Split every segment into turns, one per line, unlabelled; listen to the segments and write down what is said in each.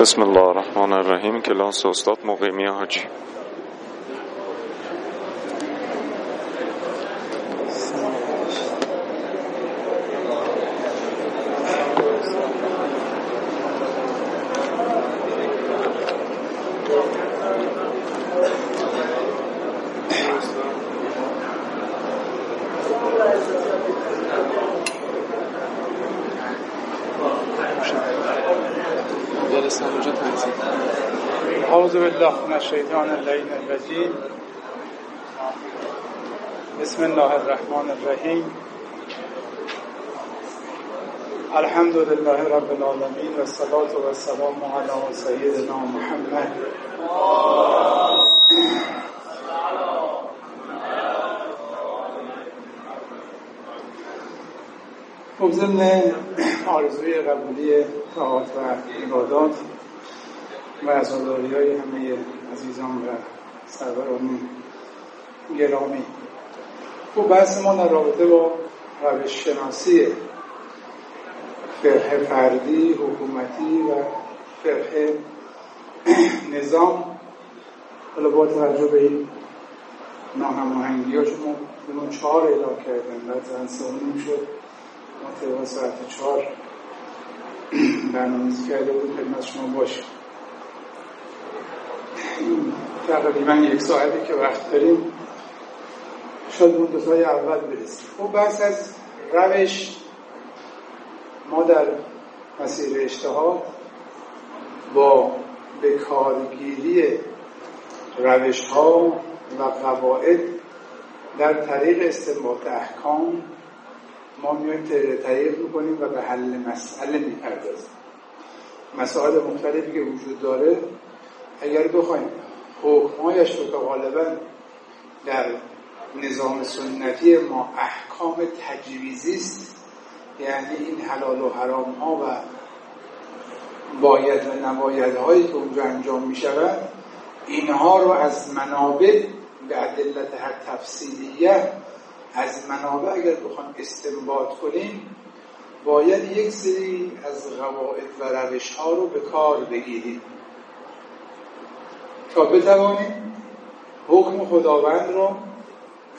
بسم الله الرحمن الرحیم. کلاس استاد مقیمی حاجی
الشيطان اللعين الرجيم بسم الله الرحمن الرحيم الحمد لله رب العالمين والصلاة والسلام على سيدنا محمد. خب ضمن آرزوی قبولی طاعات و عبادات و های همه عزیزان و سروران گرامی. خب بحث ما در رابطه با روش شناسی فرح فردی حکومتی و فرح نظام. حالا با توجه به این ناهماهنگی ها شما اون چهار اعلام کردن بعد زن سومیم شد. ما تقریبا ساعت چهار برنامه‌ریزی کرده بود خدمت شما باشیم. تقریبا یک ساعتی که وقت داریم. شاید اون دو اول برسیم. خب بحث از روش ما در مسیر اجتهاد با به کارگیری روش ها و قواعد در طریق استنباط احکام ما میایم طریق می‌کنیم و به حل مسئله می‌پردازیم. مسائل مختلفی که وجود داره اگر بخوایم حکمایش رو که غالبا در نظام سنتی ما احکام تجویزی است یعنی این حلال و حرام ها و باید و نباید هایی که اونجا انجام می شود اینها رو از منابع به عدلت هر تفصیلیه از منابع اگر بخوام استنباط کنیم باید یک سری از قواعد و روش ها رو به کار بگیریم. بتوانیم حکم خداوند را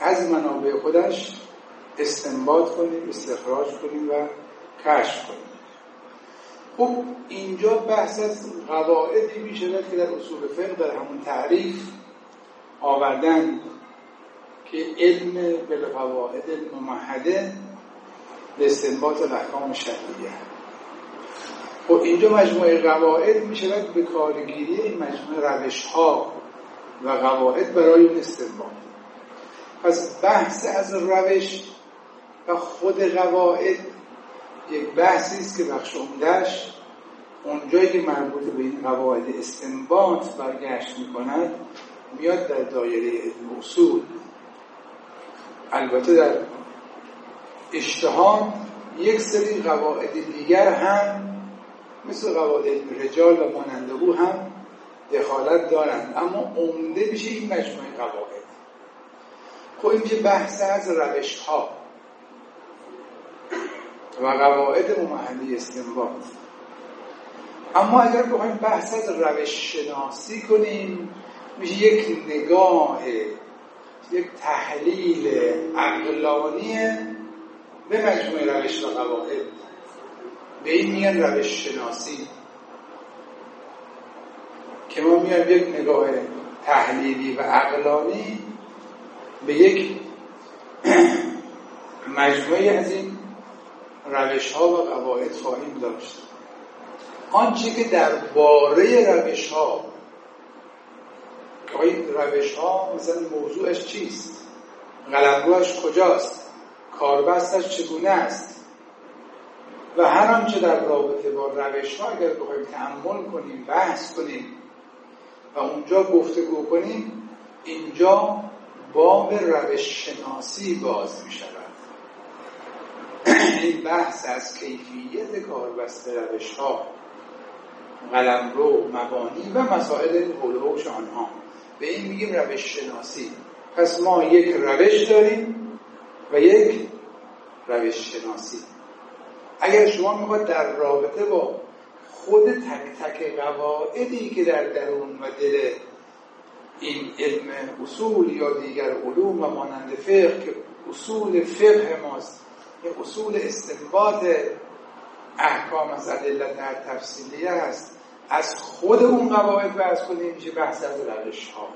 از منابع خودش استنباط کنیم استخراج کنیم و کشف کنیم. خب اینجا بحث از قواعدی می شود که در اصول فقه در همون تعریف آوردن که علم بالقواعد الممهده به استنباط الاحکام شرعیه. خب اینجا مجموعه قواعد می شود به کارگیری این مجموعه روش ها و قواعد برای این استنباط. پس بحث از روش و خود قواعد یک بحثی است که بخش عمدهش اونجایی که مربوط به این قواعد استنباط برگشت می کند میاد در دایره علم اصول. البته در اشتهام یک سری قواعد دیگر هم مثل قواعد رجال و ماننده او هم دخالت دارند اما عمده میشه این مجموعه قواعد. خب این بحث از روش ها و قواعد ممحلی استنباط. اما اگر بخوایم بحث از روش شناسی کنیم میشه یک نگاه یک تحلیل عقلانی به مجموعه روش و قواعد. به این میگن روش شناسی. که ما میایم یک نگاه تحلیلی و عقلانی به یک مجموعه از این روش ها و قواعد خواهیم داشت. آنچه که در باره روش ها این روش ها مثلا موضوعش چیست؟ قلمروش کجاست؟ کاربستش چگونه است؟ و هر آنچه در رابطه با روش ها اگر بخوایم تعمل کنیم بحث کنیم و اونجا گفتگو کنیم اینجا باب روش شناسی باز می شود این بحث از کیفیت کاربست روش ها قلمرو مبانی و مسائل حول آنها. به این میگیم روش شناسی پس ما یک روش داریم و یک روش شناسی اگر شما می‌خواد در رابطه با خود تک تک قواعدی که در درون و دل این علم اصول یا دیگر علوم و مانند فقه که اصول فقه ماست یه اصول استنباط احکام از ادلت در تفصیلیه هست از خود اون قواعد بحث کنیم میشه بحث از روش ها.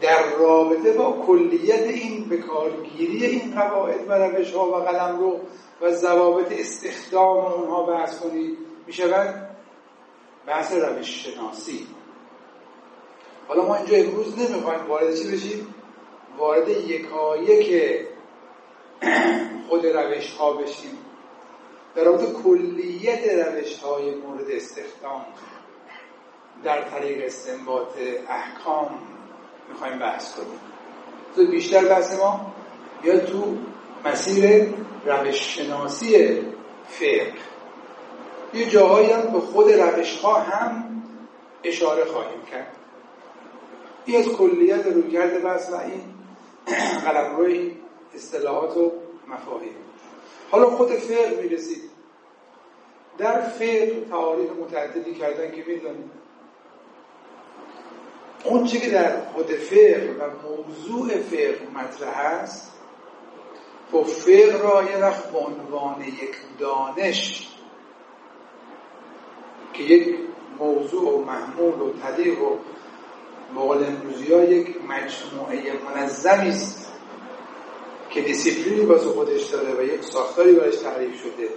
در رابطه با کلیت این بکارگیری این قواعد و روش ها و قلم رو و ضوابط استخدام اونها بحث کنید می‌شود؟ بحث روش شناسی. حالا ما اینجا امروز نمی‌خوایم وارد چی بشیم؟ وارد یکایک خود روش ها بشیم. در رابطه کلیت روش های مورد استخدام در طریق استنباط احکام می‌خوایم بحث کنیم. تو بیشتر بحث ما بیاد تو مسیر روش شناسی فقه. یه جاهایی هم به خود روش ها هم اشاره خواهیم کرد. این از کلیت روی کرده بس و این قلم روی اصطلاحات و مفاهیم. حالا خود فقه می‌رسید در فقه تعاریف متعددی کردن که می‌دونید اون چی که در خود فقه و موضوع فقه مطرح است خب فقه را یه وقت به عنوان یک دانش که یک موضوع و محمول و طریق و مقال امروزی ها یک مجموعه منظمی است که دیسیپلینی واسه خودش داره و یک ساختاری برش تعریف شده.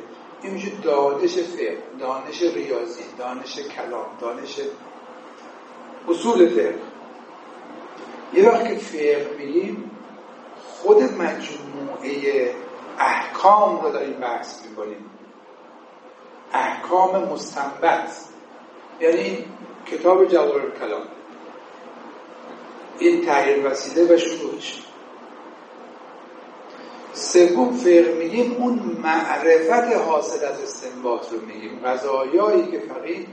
این میشه دانش فقه دانش ریاضی دانش کلام دانش اصول فقه. یه وقت که فقه میگیم خود مجموعه احکام رو داریم بحث می‌کنیم. احکام مستنبت. یعنی کتاب جوار کلام. این تغییر وسیله و شروعش. سوم فقه میگیم اون معرفت حاصل از استنباط رو میگیم. غذایایی که فقید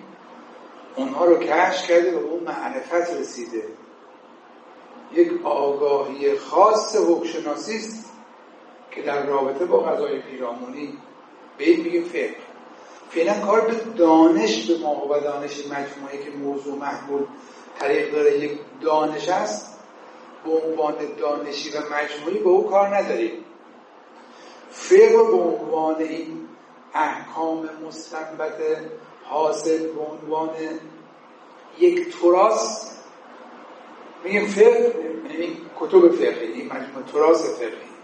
اونها رو کشف کرده و اون معرفت رسیده. یک آگاهی خاص حکشناسی است که در رابطه با غذای پیرامونی به این میگیم فقه. فعلا کار به دانش به ما و دانش مجموعه که موضوع محمول طریق داره یک دانش است به عنوان دانشی و مجموعی به او کار نداریم. فقه به عنوان این احکام مستنبت حاصل به عنوان یک تراس میگیم فقه یعنی کتب فقهی مجموعه تراس فقهی.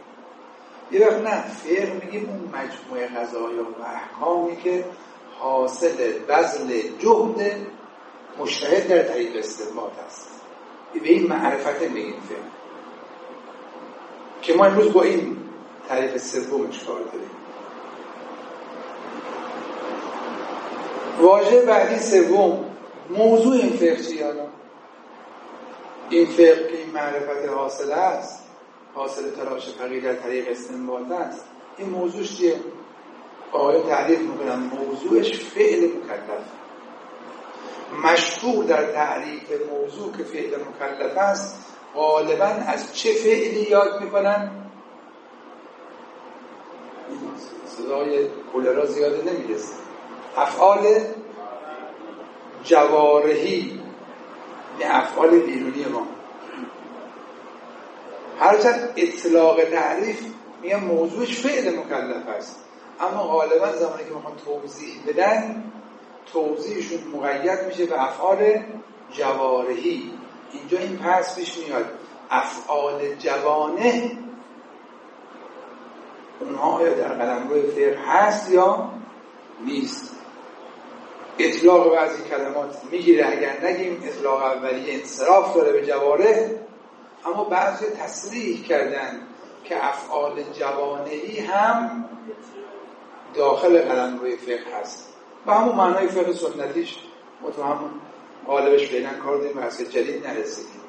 یه وقت نه فقه میگیم اون مجموعه غذایا و احکامی که حاصل بذل جهد مشتهد در طریق استنباط است. به این معرفت میگیم فقه. که ما امروز با این تعریف سومش کار داریم. واژه بعدی سوم موضوع این فقه چی این فقه که این معرفت حاصل است. حاصل تلاش فقیه در طریق استنباط است. این موضوعش چیه؟ آقای تعریف می‌کنن موضوعش فعل مکلف. مشهور در تعریف موضوع که فعل مکلف است غالبا از چه فعلی یاد می‌کنن؟ صدای کولرا زیاده نمی‌رسه. افعال جوارحی. یعنی افعال بیرونی ما. هرچند اطلاق تعریف میگه موضوعش فعل مکلف است. اما غالبا زمانی که می‌خوان توضیح بدن توضیحشون مقید میشه به افعال جوارحی. اینجا این پس پیش میاد. افعال جوانه اونها آیا در قلمرو فقه هست یا نیست؟ اطلاق بعضی کلمات می‌گیره. اگر نگیم اطلاق اولی انصراف داره به جواره اما بعضی تصریح کردن که افعال جوانهی هم داخل قلم روی فقه هست. و همون معنای فقه سنتیش ما تو همون غالبش فعلا کار داریم و جدید نرسیدیم.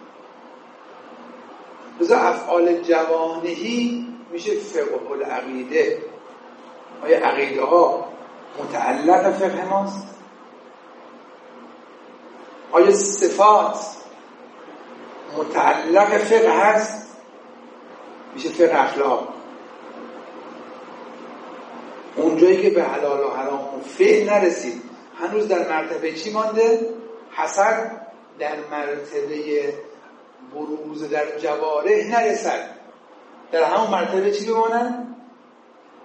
بذار افعال جوانهی میشه فقه العقیده آیا عقیده ها متعلق فقه ماست؟ آیا صفات متعلق فقه هست؟ میشه فقه اخلاق. اونجایی که به حلال و حرام و فعل نرسید هنوز در مرتبه چی مانده؟ حسد در مرتبه بروز در جواره نرسد. در همون مرتبه چی بماند؟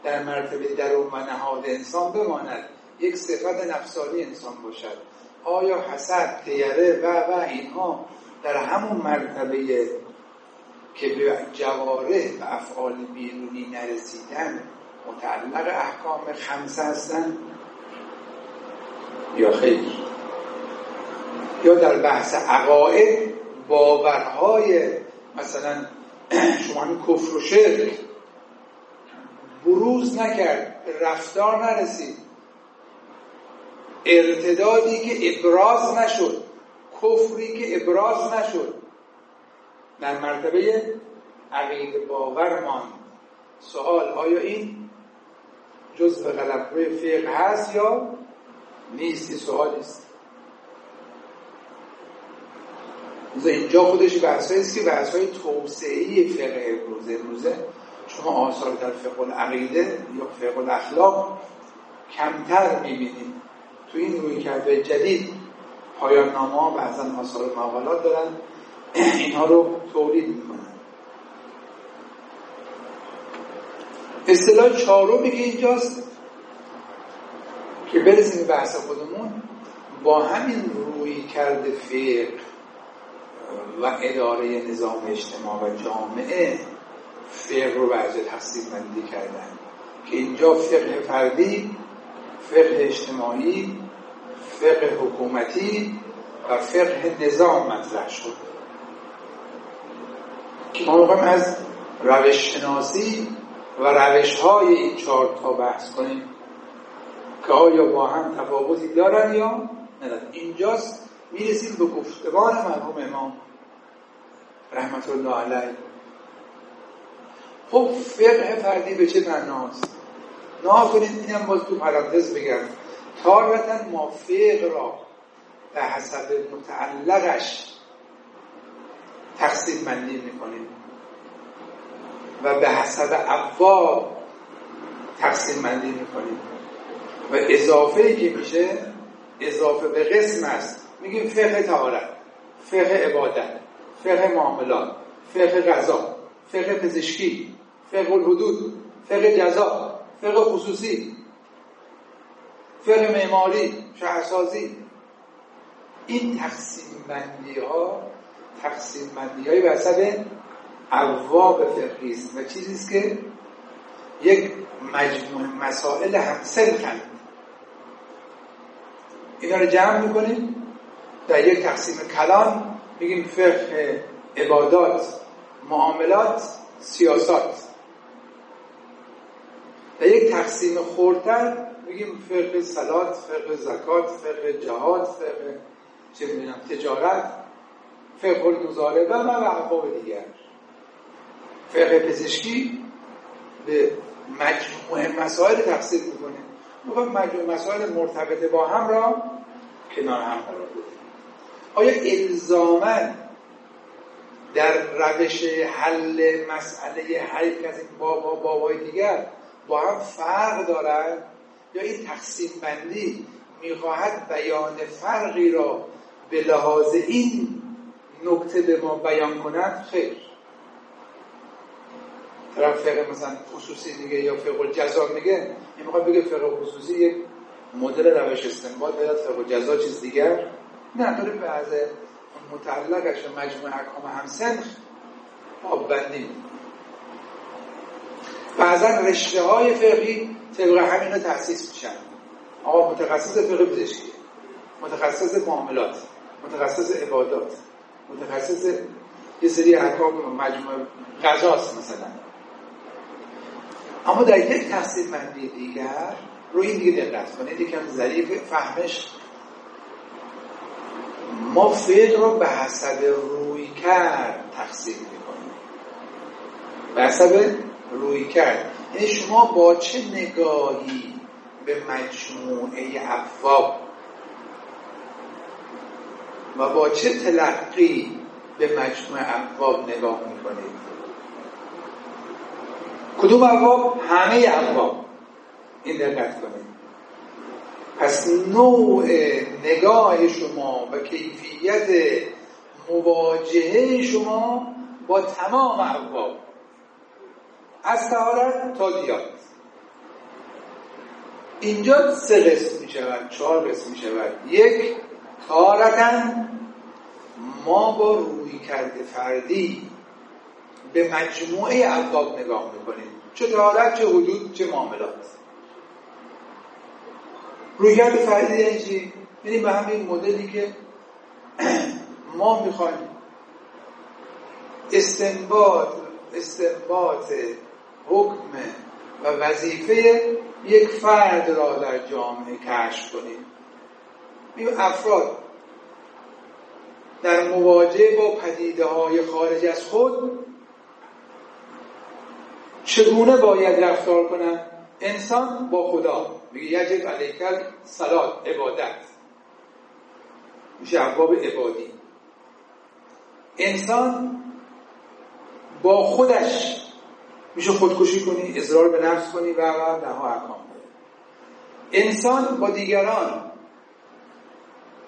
در مرتبه درون و نهاد انسان بماند. یک صفت نفسانی انسان باشد. آیا حسد تیره و و اینها در همون مرتبه که به جواره و افعال بیرونی نرسیدن متعلق احکام خمسه هستن؟ یا خیر؟ یا در بحث عقاید باورهای مثلا شما همین کفر و شرک بروز نکرد رفتار نرسید. ارتدادی که ابراز نشد کفری که ابراز نشد. در مرتبه عقید باور ماند. سوال آیا این جزء غلبه فقه هست یا نیست؟ این سوالی است اینجا خودش بحث است که بحث های توسعه فقه امروزه امروزه شما آثار در فقه العقیده یا فقه الاخلاق کمتر می‌بینید. تو این روی کرده جدید پایان نامه بعضا آثار مقالات دارن اینها رو تولید می‌کنن. اصطلاح چهارمی که اینجاست که برسیم بحث خودمون با همین روی کرده فقه و اداره نظام اجتماع و جامعه فقه رو بعضی تقسیم بندی کردن. که اینجا فقه فردی فقه اجتماعی فقه حکومتی و فقه نظام مطرح شد. ما می‌خوایم از روش شناسی و روش های این چهار تا بحث کنیم. که آیا با هم تفاوتی دارن یا ندارن. اینجاست می‌رسیم به گفتمان مرحوم امام رحمت الله علیه. خب فقه فردی به چه معناست؟ نه کنید اینم باز تو پرانتز بگم. تارتا ما فقه را به حسب متعلقش تقسیم بندی می‌کنیم و به حسب ابواب تقسیم بندی می‌کنیم. و اضافه که میشه اضافه به قسم است. میگیم فقه تهارت فقه عبادت فقه معاملات فقه غذا فقه پزشکی فقه الحدود فقه جزا فقه خصوصی. فقه معماری شهرسازی. این تقسیم بندی ها تقسیم بندی های به ابواب فقهی و چیزی است که یک مجموع مسائل همسنخند اینا رو جمع می‌کنیم در یک تقسیم کلان میگیم فقه عبادات معاملات سیاست. در یک تقسیم خورتر میگیم فقه سلات فقه زکات فقه جهاد فقه چه می‌دونم تجارت فقه المزاربه و ابواب دیگر. فقه پزشکی به مجموع مسائل تقسیم می‌کنه. می‌خوایم مجموع مسائل مرتبط با هم را کنار هم قرار بدیم. آیا الزاما در روش حل مسئله هر از این بابا بابای دیگر با هم فرق دارد یا این تقسیم بندی می‌خواهد بیان فرقی را به لحاظ این نکته به ما بیان کند؟ خیر. طرف فقه مثلا خصوصی دیگه یا فقه جزا میگه این می‌خواد بگه فقه خصوصی یک مدل روش استنباط بیاد فقه جزا چیز دیگر؟ نه داره بعض متعلقش و مجموع احکام همسنخ آب بندی بعضا رشته های فقهی طبق همین رو تحسیس میشن. آقا متخصص فقه پزشکی متخصص معاملات متخصص عبادات متخصص یه سری احکام مجموع غذاست مثلا. اما در یک بندی دیگر روی این دیگه دقت کنید یکم ظریف فهمش. ما فقه رو به حسب روی کرد تقسیم می‌کنیم. به حسب روی کرد. یعنی شما با چه نگاهی به مجموعه افواب و با چه تلقی به مجموعه افواب نگاه می‌کنید؟ کدوم ابواب؟ همه ابواب. این دقت کنید. پس نوع نگاه شما و کیفیت مواجهه شما با تمام ابواب. از تهارت تا دیات اینجا سه قسم می شود چهار قسم می شود. یک تارتن ما با روی کرده فردی به مجموعه ابواب نگاه می‌کنیم. چه تهارت چه حدود چه معاملات. رویکرد فردی یعنی چی؟ یعنی به همین مدلی که ما می‌خوایم استنباط استنباط حکم و وظیفه یک فرد را در جامعه کشف کنیم. این افراد در مواجهه با پدیده های خارج از خود چگونه باید رفتار کنند؟ انسان با خدا. میگه یجب علیکل سلات عبادت. میشه ابواب عبادی. انسان با خودش میشه خودکشی کنی اضرار به نفس کنی و و نها احکام انسان با دیگران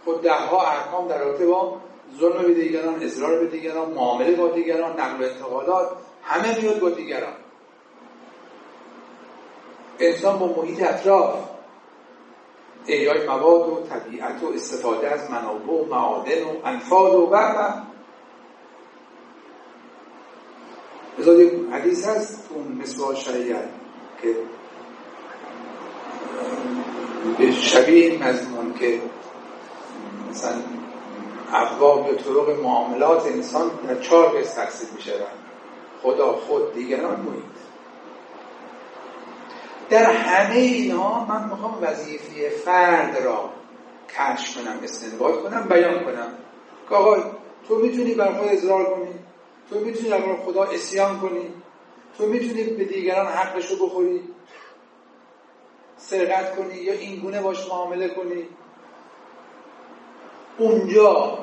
خود ده ها احکام در رابطه با ظلم به دیگران اضرار به دیگران معامله با دیگران نقل و انتقالات همه میاد با دیگران. انسان با محیط اطراف احیای مواد و طبیعت و استفاده از منابع و معادن و انفاد و و. بذار یک حدیث هست اون مثل شریعت که به شبیه این مضمون که مثلا ابواب یا طرق معاملات انسان در چهار قسم تقسیم خدا خود دیگران محیط در همه اینها من می‌خوام وظیفه فرد را کشف کنم استنباط کنم بیان کنم. که آقا تو می‌تونی بر خود اضرار کنی؟ تو می‌تونی در خدا اسیان کنی. تو می‌تونی به دیگران حقشو بخوری. سرقت کنی یا این گونه باش معامله کنی. اونجا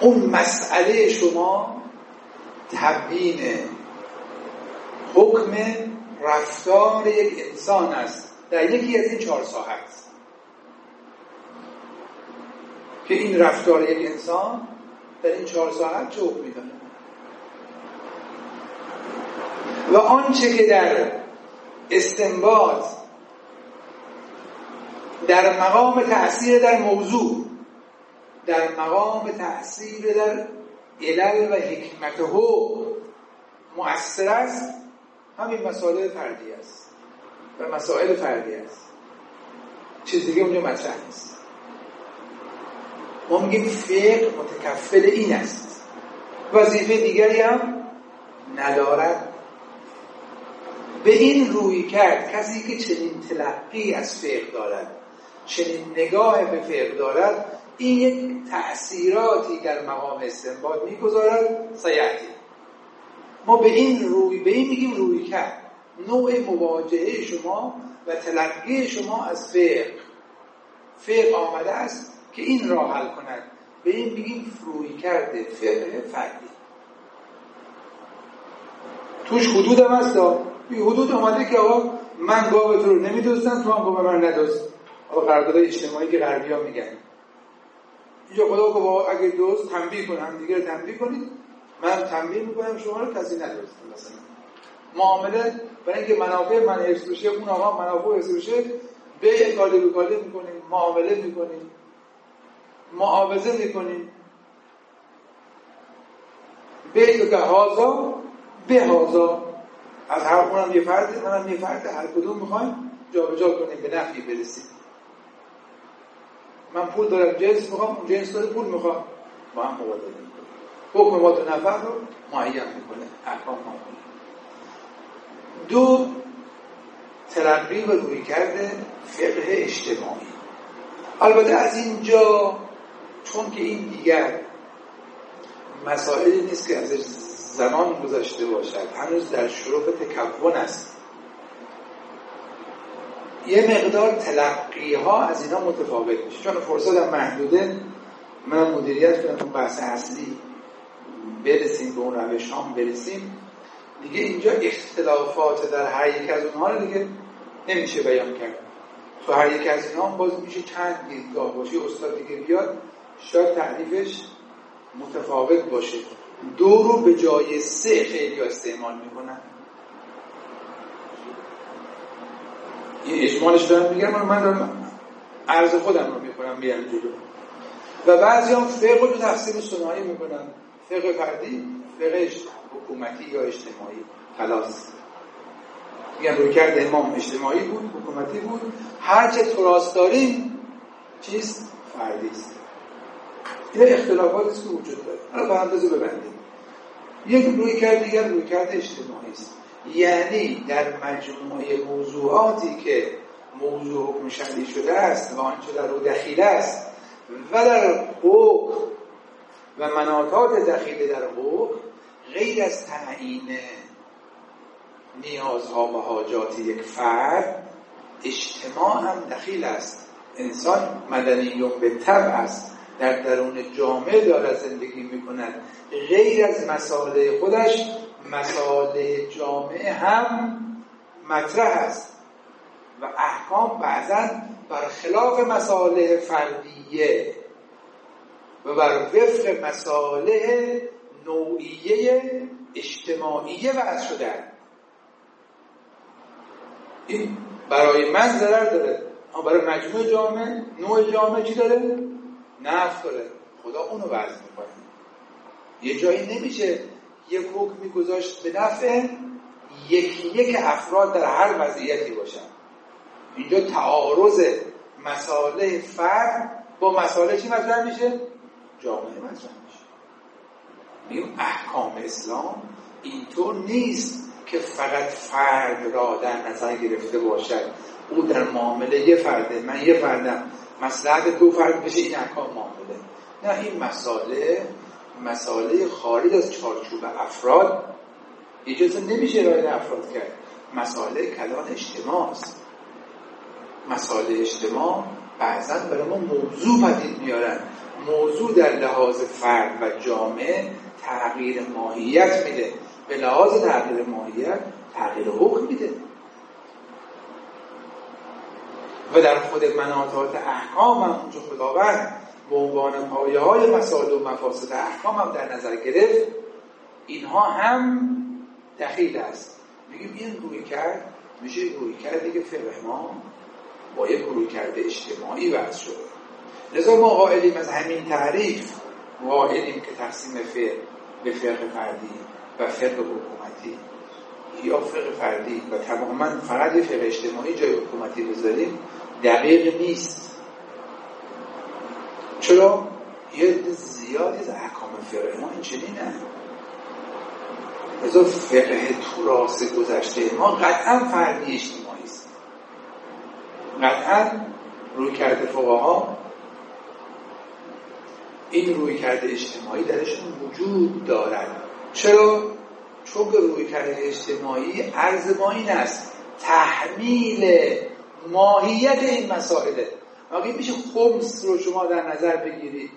اون مسئله شما تبیین حکم رفتار یک انسان است. در یکی از این چهار ساحت. که این رفتار یک انسان در این چهار ساعت حکمی داره و آنچه که در استنباط در مقام تأثیر در موضوع در مقام تأثیر در علل و حکمت حکم مؤثر است همین مسائل فردی است و مسائل فردی است. چیز دیگه اونجا مطرح نیست. ما میگیم فقه متکفل این است. وظیفه دیگری هم ندارد. به این روی کرد کسی که چنین تلقی از فقه دارد چنین نگاه به فقه دارد این یک تأثیراتی در مقام استنباط می‌گذارد. سیعتی. ما به این روی به این میگیم روی کرد. نوع مواجهه شما و تلقی شما از فقه. فقه آمده است. که این را حل کند. به این میگیم روی کرده فقه فردی توش حدود هم هست. حدود آمده که آقا من گاو تو رو نمیدوستم تو هم گاو من ندوست. آقا قرارداد اجتماعی که غربی ها میگن. اینجا خدا با اگه دوست تنبیه کنم دیگه تنبیه کنید. من تنبیه می‌کنم شما رو کسی ندوست. مثلا معامله برای اینکه منافع من حفظ بشه اون آقا منافع حفظ بشه به کالی به می‌کنیم معامله می‌کنیم. معاوضه می‌کنیم به که هازا به هازا. از هر اونم یه فرد منم یه فرد. هر کدوم می‌خوایم جابجا کنیم به نفعی برسیم. من پول دارم جنس می‌خوام اون جنس داره پول می‌خوام با هم مبادله می‌کنیم. حکم ما دو نفر رو معین می‌کنه احکام معین دو ترقی و روی کرده فقه اجتماعی. البته از اینجا چون که این دیگر مسائلی نیست که ازش زمان گذشته باشد. هنوز در شروع تکون است. یه مقدار تلقی ها از اینا متفاوت میشه. چون فرصت محدوده. من مدیریت کنم اون بحث اصلی برسیم به اون روش هم برسیم. دیگه اینجا اختلافات در هر یک از اونها رو دیگه نمیشه بیان کرد. تو هر یک از اینا باز میشه چند دیدگاه باشه. استاد دیگه بیاد شاید تعریفش متفاوت باشه. دو رو به جای سه خیلی استعمال می‌کنن. این اجمالش دارم میگم من دارم عرض خودم رو می‌کنم بیان جلو. و بعضی هم فقه رو تقسیم سنایی می‌کنن. فقه فردی فقه حکومتی یا اجتماعی. خلاص. میگن روی کرده امام اجتماعی بود حکومتی بود. هر چه تراست داریم چیز فردی است. این اختلافات است که وجود داره. حالا پرانتز ببندیم. یک روی کرد دیگر روی کرد اجتماعی است. یعنی در مجموعه موضوعاتی که موضوع حکم شده است و آنچه در او دخیل است و در حکم و مناطات دخیل در حکم غیر از تعیین نیازها و حاجات یک فرد اجتماع هم دخیل است. انسان مدنیون به است. در درون جامعه دارد زندگی می‌کند. غیر از مسائل خودش مسائل جامعه هم مطرح است. و احکام بعضا برخلاف مسائل فردیه و بر وفق مسائل نوعیه اجتماعیه وضع شده این برای من ضرر داره. اما برای مجموع جامعه نوع جامعه چی داره؟ نفت داره. خدا اونو وضع می‌کنه. یه جایی نمیشه یک حکمی گذاشت به نفع یکی یک افراد در هر وضعیتی باشن. اینجا تعارض مساله فرد با مساله چی مطرح میشه؟ جامعه مطرح میشه. میگم احکام اسلام اینطور نیست که فقط فرد را در نظر گرفته باشد. او در معامله یه فرده من یه فردم. مسلحت دو فرد بشه این احکام معامله نه این مساله مساله خارج از چارچوب افراد. اجازه نمیشه رای افراد کرد. مساله کلان اجتماع است مساله اجتماع بعضا برای ما موضوع پدید میارن. موضوع در لحاظ فرد و جامعه تغییر ماهیت میده. به لحاظ تغییر ماهیت تغییر حکم میده. و در خود مناطات احکام هم اونجا خداوند به عنوان پایه های مسائل و مفاسد احکام هم در نظر گرفت اینها هم دخیل است. میگیم این روی کرد میشه روی کرد دیگه فقه ما با یک روی کرده اجتماعی وضع شده لذا ما قائلیم از همین تعریف قائلیم که تقسیم فقه به فقه فردی و فقه حکومتی. یا فقه فردی و تماما فقط یه فقه اجتماعی جای حکومتی بذاریم دقیق نیست. چرا؟ یه زیادی از احکام فقه ما نه ازا فقه تو گذشته ما قطعا فردی اجتماعی است. قطعا روی کرده ها این روی کرده اجتماعی درشون وجود دارد. چرا؟ چون روی کرده اجتماعی عرض ما این است تحمیل ماهیت این مسائله. واقعی میشه خمس رو شما در نظر بگیرید.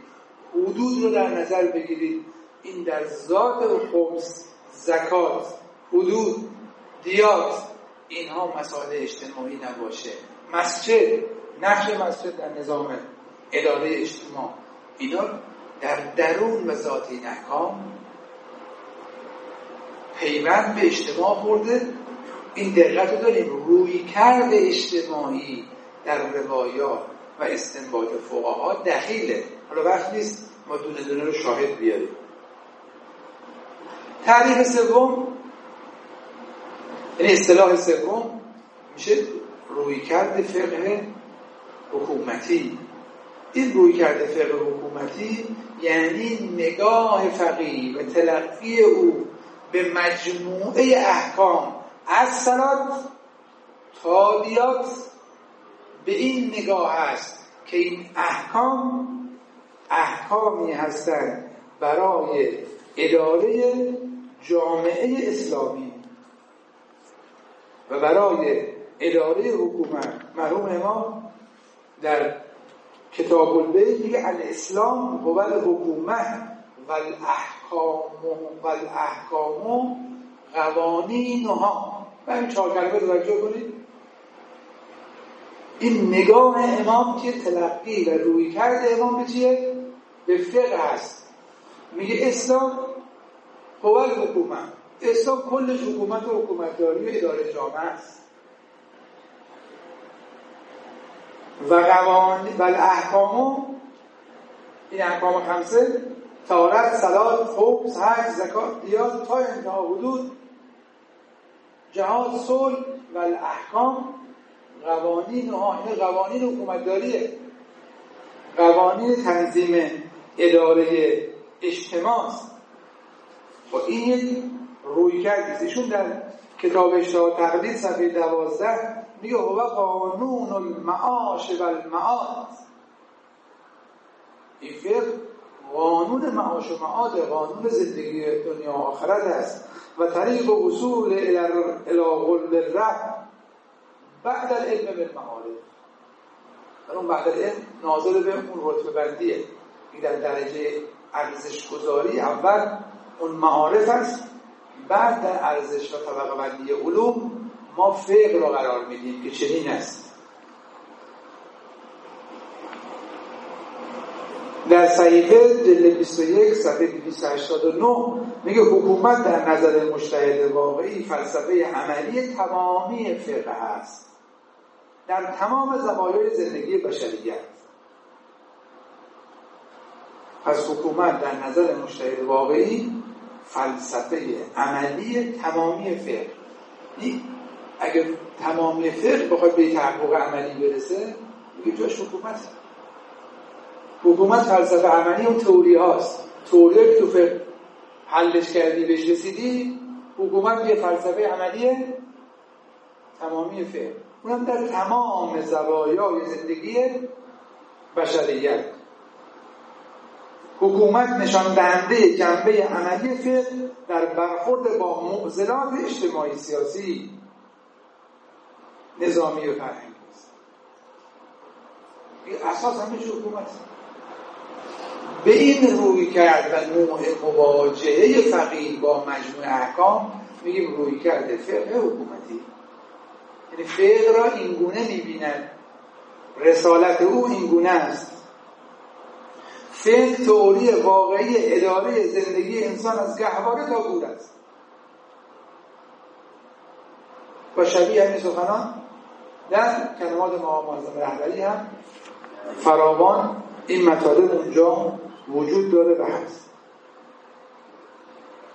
حدود رو در نظر بگیرید. این در ذات خمس زکات حدود دیات. اینها مسائل اجتماعی نباشه. مسجد نقش مسجد در نظام اداره اجتماع. اینا در درون و ذات این احکام پیوند به اجتماع برده این دقت رو داریم. روی کرد اجتماعی در روایات و استنباط فقها دخیله. حالا وقت نیست ما دونه دونه رو شاهد بیاریم. تعریف سوم یعنی اصطلاح سوم میشه روی کرد فقه حکومتی. این روی کرده فقه حکومتی یعنی نگاه فقیه و تلقی او به مجموعه احکام از سلات تا بیاد به این نگاه است که این احکام احکامی هستند برای اداره جامعه اسلامی و برای اداره حکومت. مرحوم امام در کتاب البیت میگه الاسلام هو حکومت و الاحکام و الاحکام قوانینها. و این چهار کلمه توجه کنید. این نگاه امام که تلقی و روی کرده امام به چیه؟ به فقه هست. میگه اسلام هو حکومت. اسلام کلش حکومت و حکومتداری و اداره جامعه است. و قوانین و احکامو این احکام خمسه تارت، سلات، خوب، حج، زکات، دیاز تا انتها حدود جهاد صلح و الاحکام قوانین ها این قوانین حکومتداریه. قوانین تنظیم اداره اجتماع با این یک روی کردیست در کتاب اشتها تقلید صفحه دوازده میگه هو قانون المعاش و المعاد. این فقه قانون معاش و معاد قانون زندگی دنیا و آخرت است. و طریق اصول الى قلب بعد العلم بالمعارف اون بعد العلم ناظر به اون رتبه بندیه در درجه ارزش گذاری اول اون معارف است بعد در ارزش و طبقه بندی علوم ما فقه رو قرار میدیم که چنین است. در صحیفه جلد 21 صفحه 289 میگه حکومت در نظر مشتهد واقعی فلسفه عملی تمامی فقه است در تمام زوایای زندگی بشریت. پس حکومت در نظر مشتهد واقعی فلسفه عملی تمامی فقه. اگر تمامی فقه بخواد به تحقق عملی برسه میگه جاش حکومت حکومت فلسفه عملی اون توری هاست. توری که تو حلش کردی بهش رسیدی حکومت یه فلسفه عملی تمامی فقه اونم در تمام زوایای زندگی بشریت. حکومت نشان دهنده جنبه عملی فقه در برخورد با معضلات اجتماعی سیاسی نظامی و فرهنگی است. اساس همه حکومت به این روی کرد و نوع مواجهه فقیه با مجموع احکام میگیم روی کرده فقه حکومتی. یعنی فقه را اینگونه می‌بیند. رسالت او اینگونه است. فقه توری واقعی اداره زندگی انسان از گهواره تا گور است. و شبیه همین سخنان در کلمات ما رهبری هم فراوان این مطالب اونجا وجود داره و هست.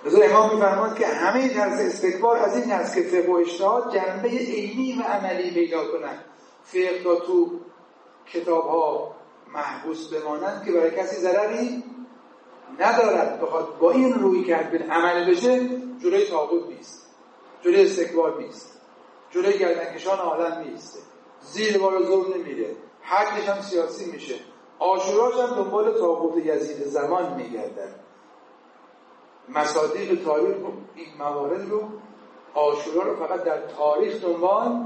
لذا امام میفرماد که همه طرز استکبار از این هست که فقه و اجتهاد جنبه عینی و عملی پیدا کنند. فقه را تو کتاب ها محبوس بمانند که برای کسی ضرری ندارد بخواد با این روی کرد به عمل بشه جلوی تاغوت نیست جلوی استکبار نیست جلوی گردنکشان عالم نیست. زیر بار ظلم نمیره. حدش هم سیاسی میشه. آشوراش هم دنبال تاغوت یزید زمان میگردن. مصادیق تاریخ این موارد رو آشورا رو فقط در تاریخ دنبال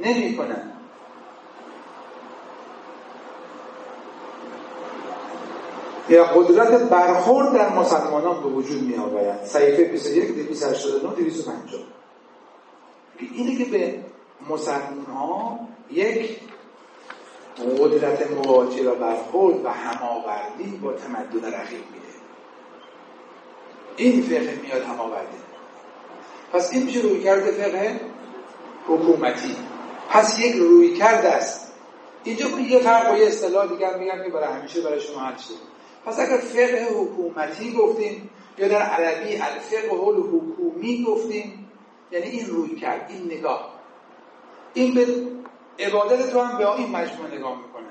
نمی کنن یا قدرت برخورد در مسلمانان به وجود می آورد صحیفه 21 289 250 اینه که به مسلمان ها یک قدرت مواجه و برخورد و هماوردی با تمدن رقیب میده. این فقه میاد هماوردی. پس این میشه روی کرده فقه حکومتی. پس یک روی کرده است. اینجا یه فرق با یه اصطلاح دیگر میگم که برای همیشه برای شما حل پس اگر فقه حکومتی گفتیم یا در عربی الفقه حکومی گفتیم یعنی این روی کرد این نگاه. این به عبادت رو هم به این مجموعه نگاه می‌کنه.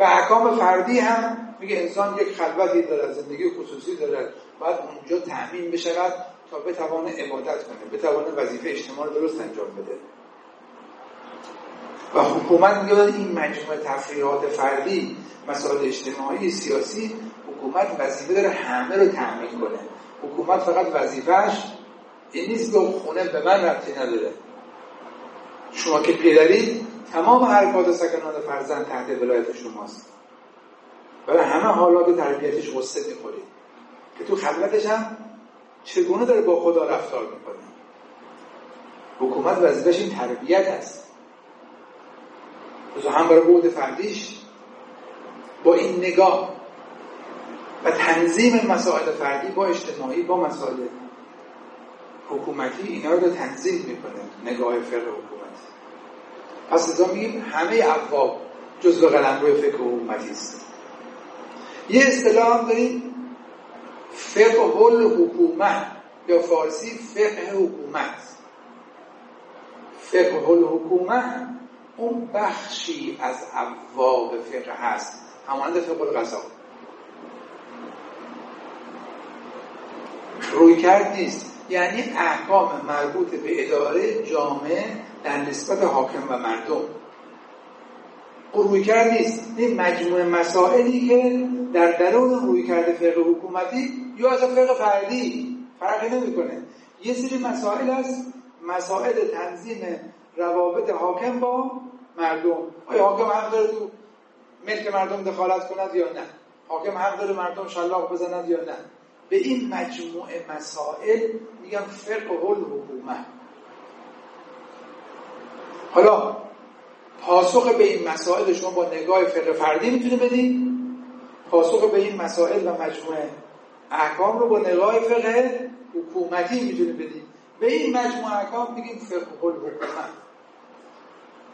و احکام فردی هم میگه انسان یک خلوتی دارد زندگی خصوصی دارد باید اونجا تأمین بشود تا بتوانه عبادت کنه بتوانه وظیفه اجتماع درست انجام بده. و حکومت میگه این مجموعه تفریحات فردی مسائل اجتماعی سیاسی حکومت وظیفه داره همه رو تأمین کنه. حکومت فقط وظیفهش این نیست که خونه به من ربطی نداره. شما که پدرید تمام حرکات سکنات فرزند تحت ولایت شماست. برای همه حالات تربیتش غصه می‌خورید که تو خلوتش هم چگونه داره با خدا رفتار می‌کنه؟ حکومت وظیفش این تربیت است. هم برای بود فردیش با این نگاه و تنظیم مسائل فردی با اجتماعی با مسائل حکومتی اینا رو تنظیم می‌کنه نگاه فقه حکومتی پس ازا میگیم همه ابواب جزء قلم روی فقه حکومتی است یه اصطلاح هم داریم فقه الحکومت یا فارسی فقه حکومت. فقه الحکومت اون بخشی از ابواب فقه هست. همانند فقه القضا. روی کرد نیست. یعنی احکام مربوط به اداره جامعه در نسبت حاکم و مردم. او روی نیست. این مجموعه مسائلی که در درون روی فقه حکومتی یا از فقه فردی فرقی نمی‌کنه. یه سری مسائل است مسائل تنظیم روابط حاکم با مردم. آیا حاکم حق داره تو ملک مردم دخالت کند یا نه؟ حاکم حق داره مردم شلاق بزند یا نه؟ به این مجموعه مسائل میگم فقه حکومت. حالا پاسخ به این مسائل شما با نگاه فقه فردی می‌تونه بدید پاسخ به این مسائل و مجموعه احکام رو با نگاه فقه حکومتی می‌تونه بدید به این مجموعه احکام میگیم فقه حکومت.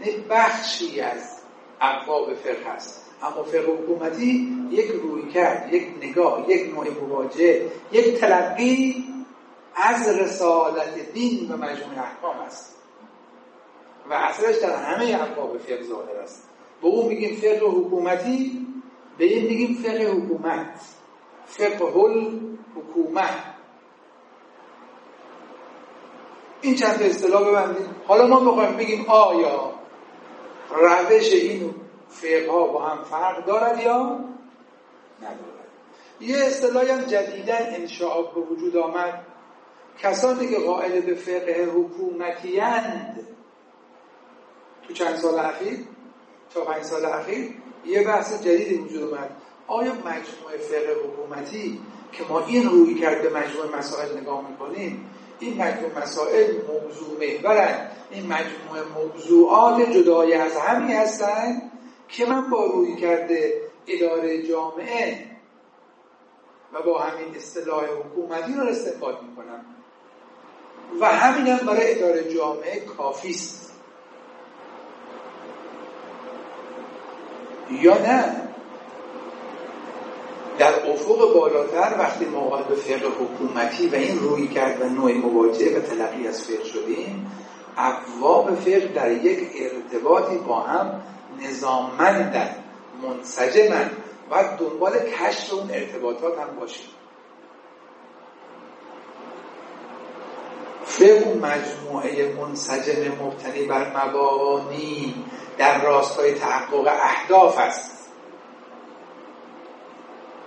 این بخشی از ابواب فقه هست. اما فقه حکومتی یک روی کرد یک نگاه یک نوع مواجه یک تلقی از رسالت دین و مجموع احکام است. و اصلش در همه ابواب فقه ظاهر است. به اون میگیم فقه حکومتی به این میگیم فقه حکومت. فقه حکومت این چند اصطلاح ببندید حالا ما می‌خوایم بگیم آیا روش این فقه ها با هم فرق دارد یا یه اصطلاحی هم جدیدا انشاء به وجود آمد. کسانی که قائل به فقه حکومتی اند تو چند سال اخیر؟ تا پنج سال اخیر؟ یه بحث جدیدی وجود آمد. آیا مجموعه فقه حکومتی که ما این روی کرده مجموعه مسائل نگاه می‌کنیم این مجموع مسائل موضوع محورن. این مجموعه موضوعات جدای از همی هستن که من با روی کرده اداره جامعه و با همین اصطلاح حکومتی رو استفاده می‌کنم. و همینم برای اداره جامعه کافی است. یا نه؟ در افق بالاتر وقتی ما به فقه حکومتی و این روی کرد و نوع مواجهه و تلقی از فقه شدیم ابواب فقه در یک ارتباطی با هم نظاممندن منسجمن و دنبال کشف اون ارتباطات هم باشیم. فقه مجموعه منسجم مبتنی بر مبانی در راستای تحقق اهداف است.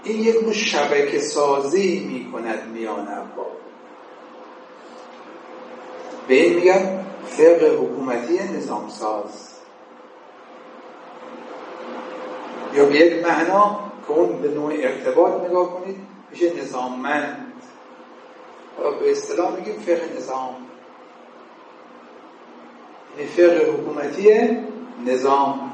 این یک نوع شبکه سازی می کند میان ابواب به این میگن فقه حکومتی نظام ساز یا به یک معنا که اون به نوع ارتباط نگاه کنید میشه نظاممند به اصطلاح میگیم فقه نظام. یعنی فقه حکومتی نظام.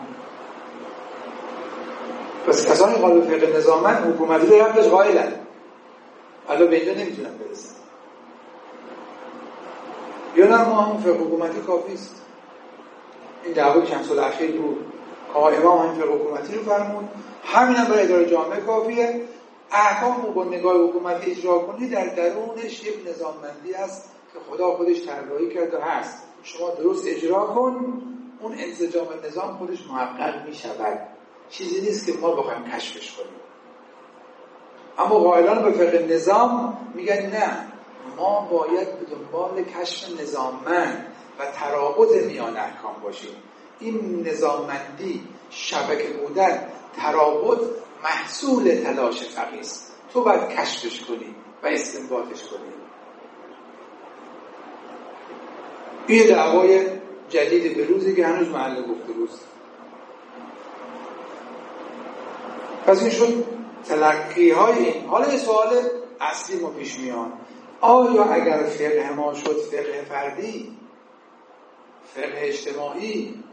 پس کسانی قابل فقه نظامن حکومتی رو قبلش قائلن. حالا به اینجا نمی‌تونن برسن. یا نه ما همون فقه حکومتی کافی است. این دعوی چند سال اخیر بود. آقا امام فقه حکومتی رو فرمود. همین هم برای اداره جامعه کافیه. احکام رو با نگاه حکومتی اجرا کنی در درونش یک نظاممندی است که خدا خودش طراحی کرده هست. شما درست اجرا کن اون انسجام نظام خودش محقق می شود چیزی نیست که ما بخوایم کشفش کنیم. اما قائلان به فقه نظام میگن نه ما باید به دنبال کشف نظاممند و ترابط میان احکام باشیم. این نظاممندی شبکه بودن ترابط محصول تلاش فقیه است. تو باید کشفش کنی و استنباطش کنی. این دعوای جدید به روزی که هنوز محل گفته روز پس این شد تلقی های این. حالا یه سوال اصلی ما پیش میان آیا اگر فقه ما شد فقه فردی فقه اجتماعی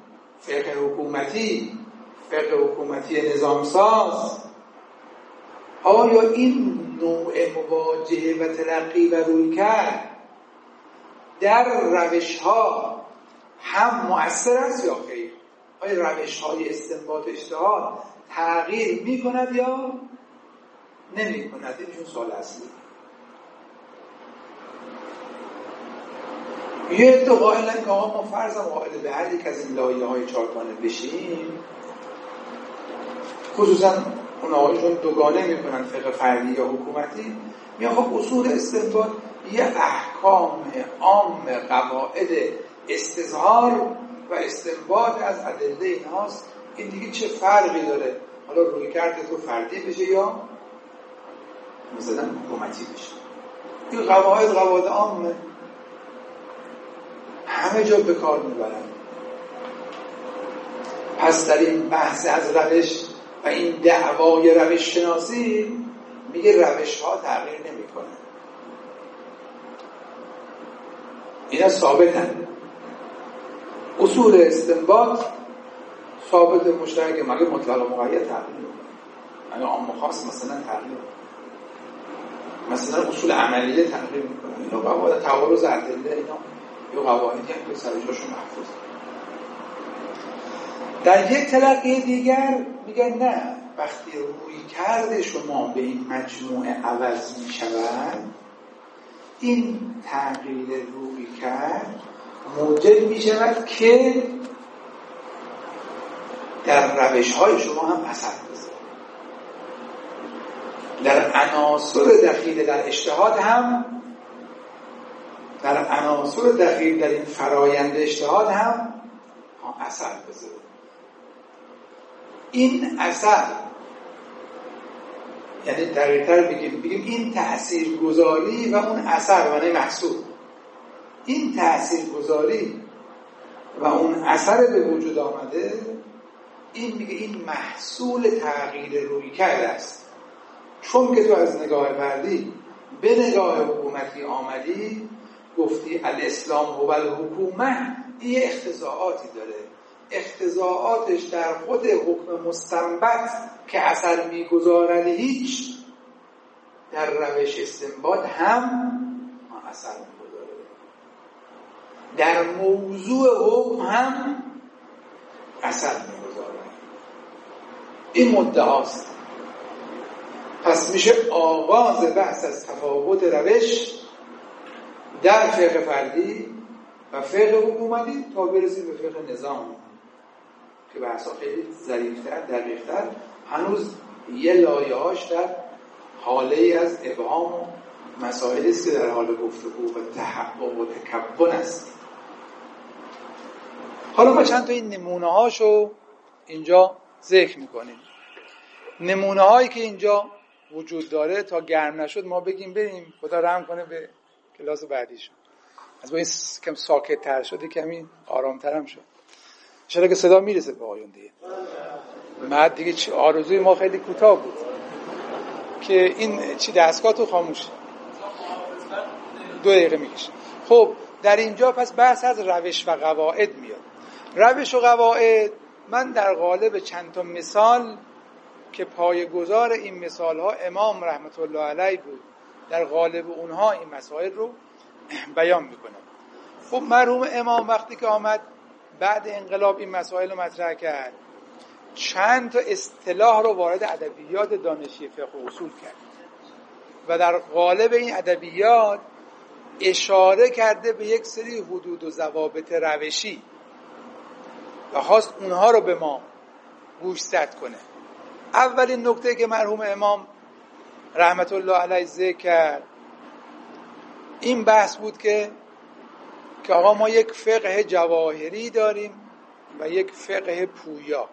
فقه حکومتی فقه حکومتی نظامساز. آیا این نوع مواجهه و تلقی و روی کرد؟ در روش ها هم مؤثر است یا خیر آیا روش های استنباط اجتهاد تغییر می کند یا نمی کند این سوال اصلی. یه عده قائلن که آقا ما فرضم قائل به هر یک از این لایه های چارپانه بشیم خصوصا اون آقایشون دوگانه می‌کنن فقه فردی یا حکومتی. میان خب اصول استنباط یه احکام عام قواعد استظهار و استنباط از ادله اینهاست این دیگه چه فرقی داره؟ حالا روی کرده تو فردی بشه یا مثلا حکومتی بشه. این قواعد قواعد عامه. همه جا به کار می‌برن. پس در این بحث از روش و این دعوای روش شناسی میگه روش ها تغییر نمی‌کنه اینا ثابتن. اصول استنباط ثابت مشترک مگه مطلق مقید تغییر مگه عام خاص مثلا تغییر مثلا اصول عملیه تغییر می‌کنه اینا قواعد تعارض ادله اینا. یه قواعدی هم که سر جاشون محفوظ در یک تلقی دیگر میگن نه وقتی روی کرده شما به این مجموعه عوض می شود این تغییر روی کرد موجب می شود که در روش های شما هم اثر بذاره. در عناصر دخیل در اجتهاد هم در عناصر دخیل در این فرایند اجتهاد هم اثر بذاره. این اثر یعنی دقیقتر بگیم بگیم این تأثیر گذاری و اون اثر و محصول. این تأثیر گذاری و اون اثر به وجود آمده این میگه این محصول تغییر روی کرده است. چون که تو از نگاه فردی به نگاه حکومتی آمدی گفتی الاسلام هو الحکومه این اختزاعاتی داره. اختزاعاتش در خود حکم مستنبت که اثر می‌گذارد هیچ در روش استنباط هم اثر می‌گذاره. در موضوع حکم هم اثر می‌گذاره. این مدعاست. پس میشه آغاز بحث از تفاوت روش در فقه فردی و فقه حکومتی تا برسیم به فقه نظام که بحثا خیلی ظریفتر دقیقتر. هنوز یه لایهاش در حاله از ابهام و مسائلی است که در حال گفتگو و تحقق و تکبن است. حالا ما چند تا این نمونه هاشو اینجا ذکر می‌کنیم. نمونه هایی که اینجا وجود داره تا گرم نشد ما بگیم بریم خدا رحم کنه به کلاس بعدیشون از با این کم ساکت تر شده کمی آرام هم شد. چرا که صدا می‌رسه به آیون دیگه بعد دیگه آرزوی ما خیلی کوتاه بود. که این چی دستگاه تو خاموش. دو دقیقه می‌کشه. خب در اینجا پس بحث از روش و قواعد میاد. روش و قواعد من در قالب چند تا مثال که پایگذار این مثال ها امام رحمت الله علیه بود. در قالب اونها این مسائل رو بیان می‌کنم خب مرحوم امام وقتی که آمد بعد انقلاب این مسائل رو مطرح کرد. چند تا اصطلاح رو وارد ادبیات دانشی فقه و اصول کرد. و در قالب این ادبیات اشاره کرده به یک سری حدود و ضوابط روشی. و خواست اونها رو به ما گوشزد کنه. اولین نکته که مرحوم امام رحمت الله علیه ذکر این بحث بود که که آقا ما یک فقه جواهری داریم و یک فقه پویا.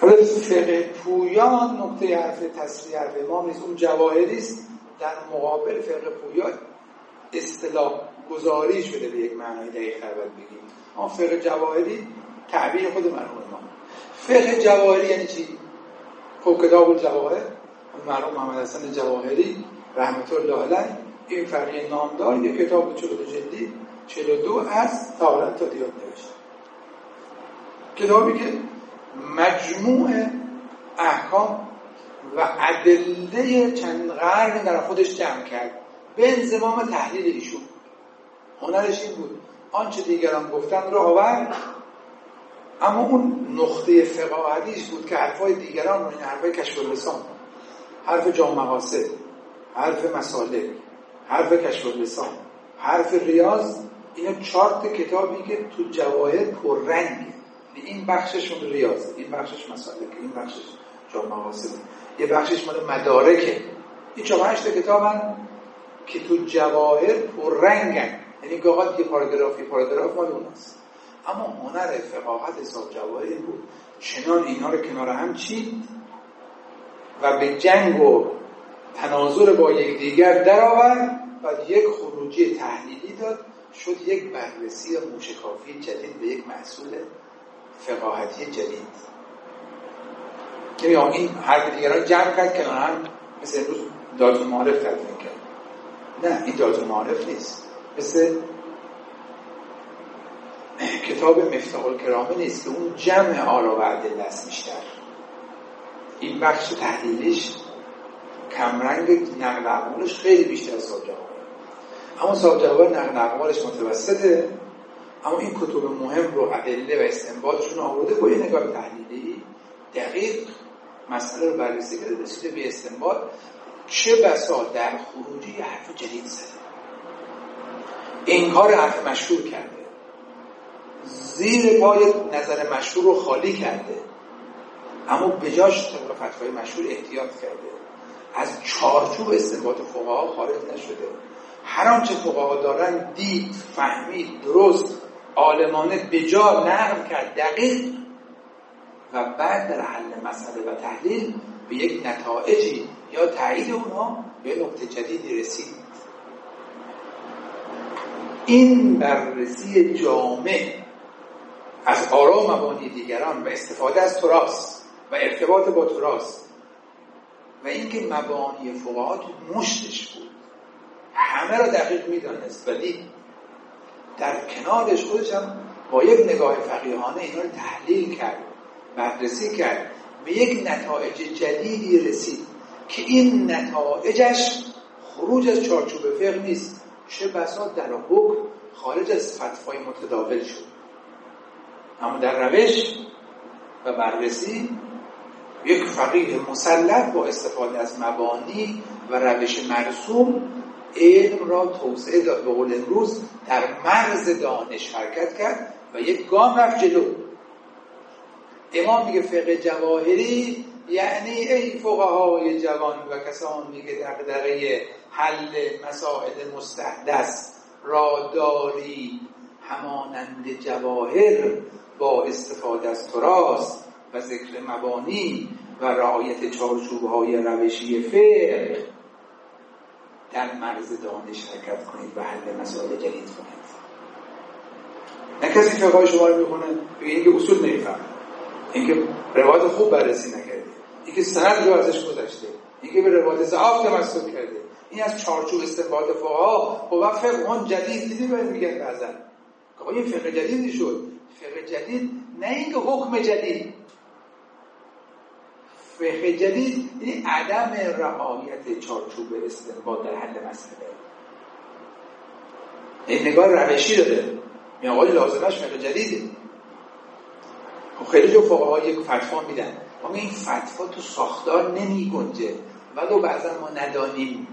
فقه پویا نقطه حرف تصریح حرف امام نیست. اون جواهری است. در مقابل فقه پویا اصطلاح گذاری شده به یک معنای دقیق باید بگیم. اما فقه جواهری تعبیر خود مرحوم امام فقه جواهری یعنی چی؟ خب کتاب الجواهر مرحوم محمد حسن جواهری رحمت الله علیه این فرقی نامدار یک کتاب 42 جلدی 42 از تارت تا دیاد نوشت کتابی که مجموع احکام و ادله چند قرن در خودش جمع کرد. به انزمام تحلیل ایشون. هنرش این بود. آنچه دیگران گفتن رو آورد. اما اون نقطه فقاهتیش بود که حرفای دیگران رو این حرفای کشف لسان حرف جام مقاصد حرف مسالک حرف کشف لسان حرف ریاض اینا چارت کتابی که تو جواهر پررنگه. این بخششون ریاض این بخشش مسالک این بخشش جام مقاصد. یه بخشش مال مدارکه. این چهار هشت کتابن که تو جواهر پررنگن. یعنی گاهات یه پاراگراف یه پاراگراف مال اوناست. اما هنر فقاهت حساب جواهری بود. چنان اینها رو کنار هم چید و به جنگ و تناظر با یکدیگر درآورد. و یک خروجی تحلیلی داد. شد یک بررسی موشکافی جدید به یک محصول فقاهتی جدید. که این حرف دیگران جمع کرد کنار هم. مثل امروز دارت معارف تدوین کرد. نه این دارت معارف نیست. مثل کتاب مفتاح الکرامه نیست. که اون جمع آرا و عدل است بیشتر. این بخش تحلیلیش کمرنگ نقل اقوالش خیلی بیشتر از صاحب اما صاحب جواب نقل اقوالش متوسطه. اما این کتب مهم رو ادله و استنباطشون آورده با یه نگاه تحلیلی دقیق مسئله رو بررسی کرده رسیده به استنباط. چه بسا در خروجی حرف جدید زده. انکار حرف مشهور کرده. زیر پای نظر مشهور رو خالی کرده. اما بجاش طبق فتوای مشهور احتیاط کرده. از چارچوب استنباط فقها خارج نشده. هر آنچه فقها دارن دید فهمید درست عالمانه بجا نقل کرد دقیق. و بعد در حل مسئله و تحلیل به یک نتایجی یا تایید اونها به نقطه جدیدی رسید. این بررسی جامع از آرا مبانی دیگران و استفاده از تراس و ارتباط با تراس و اینکه مبانی فقها تو مشتش بود. همه را دقیق می‌دانست و دید. در کنارش خودش با یک نگاه فقیهانه اینا رو تحلیل کرد بررسی کرد. به یک نتایج جدیدی رسید که این نتایجش خروج از چارچوب فقه نیست. چه بسا در حکم خارج از فتوای متداول شد. اما در روش و بررسی یک فقیه مسلط با استفاده از مبانی و روش مرسوم علم را توسعه داد. به قول امروز در مرز دانش حرکت کرد و یک گام رفت جلو. امام میگه فقه جواهری یعنی ای فقهای جوان و کسانی که دغدغه حل مسائل مستحدث را داری همانند جواهر با استفاده از تراس و ذکر مبانی و رعایت چارچوبهای روشی فقه در مرز دانش حرکت کنید و حل مسائل جدید کنید. نه کسی فقهای شما رو می‌خونه بگه اینکه اصول نمی‌فهمه. اینکه روایت خوب بررسی نکرده. اینکه سند رو ازش گذشته. اینکه به روایت ضعاف تمسک کرده. این از چارچوب استنباط فقها. و وقت فقه جدید دیدی باید میگن بعضا. که این فقه جدیدی شد. فقه جدید نه اینکه حکم جدید. فقه جدید این عدم رعایت چارچوب استنباط در حل مسئله. این نگاه روشی داره. می آقای لازمش فقه جدیده. خب خیلی جو فقها یک فتوا میدن. اما این فتوا تو ساختار نمی گنجه. ولو بعضا ما ندانیم.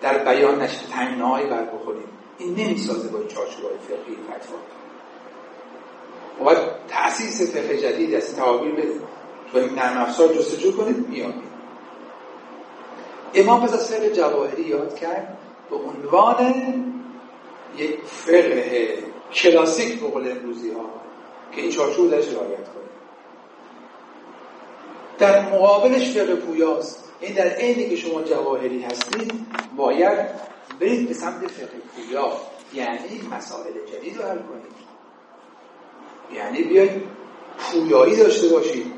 در بیان نشه تنگنه بر بخوریم این نمی‌سازه با چارچوب های فقهی فتوا. و باید تأسیس فقه جدید از تعابیر تو این نرم افزار جستجو کنید میاد. امام پس از فقه جواهری یاد کرد به عنوان یک فقه کلاسیک به قول امروزی ها که این چارچوب درش رعایت کنه. در مقابلش فقه پویاست. این در عینی که شما جواهری هستید باید برید به سمت فقه پویا یعنی مسائل جدید رو حل کنید. یعنی بیاید پویایی داشته باشید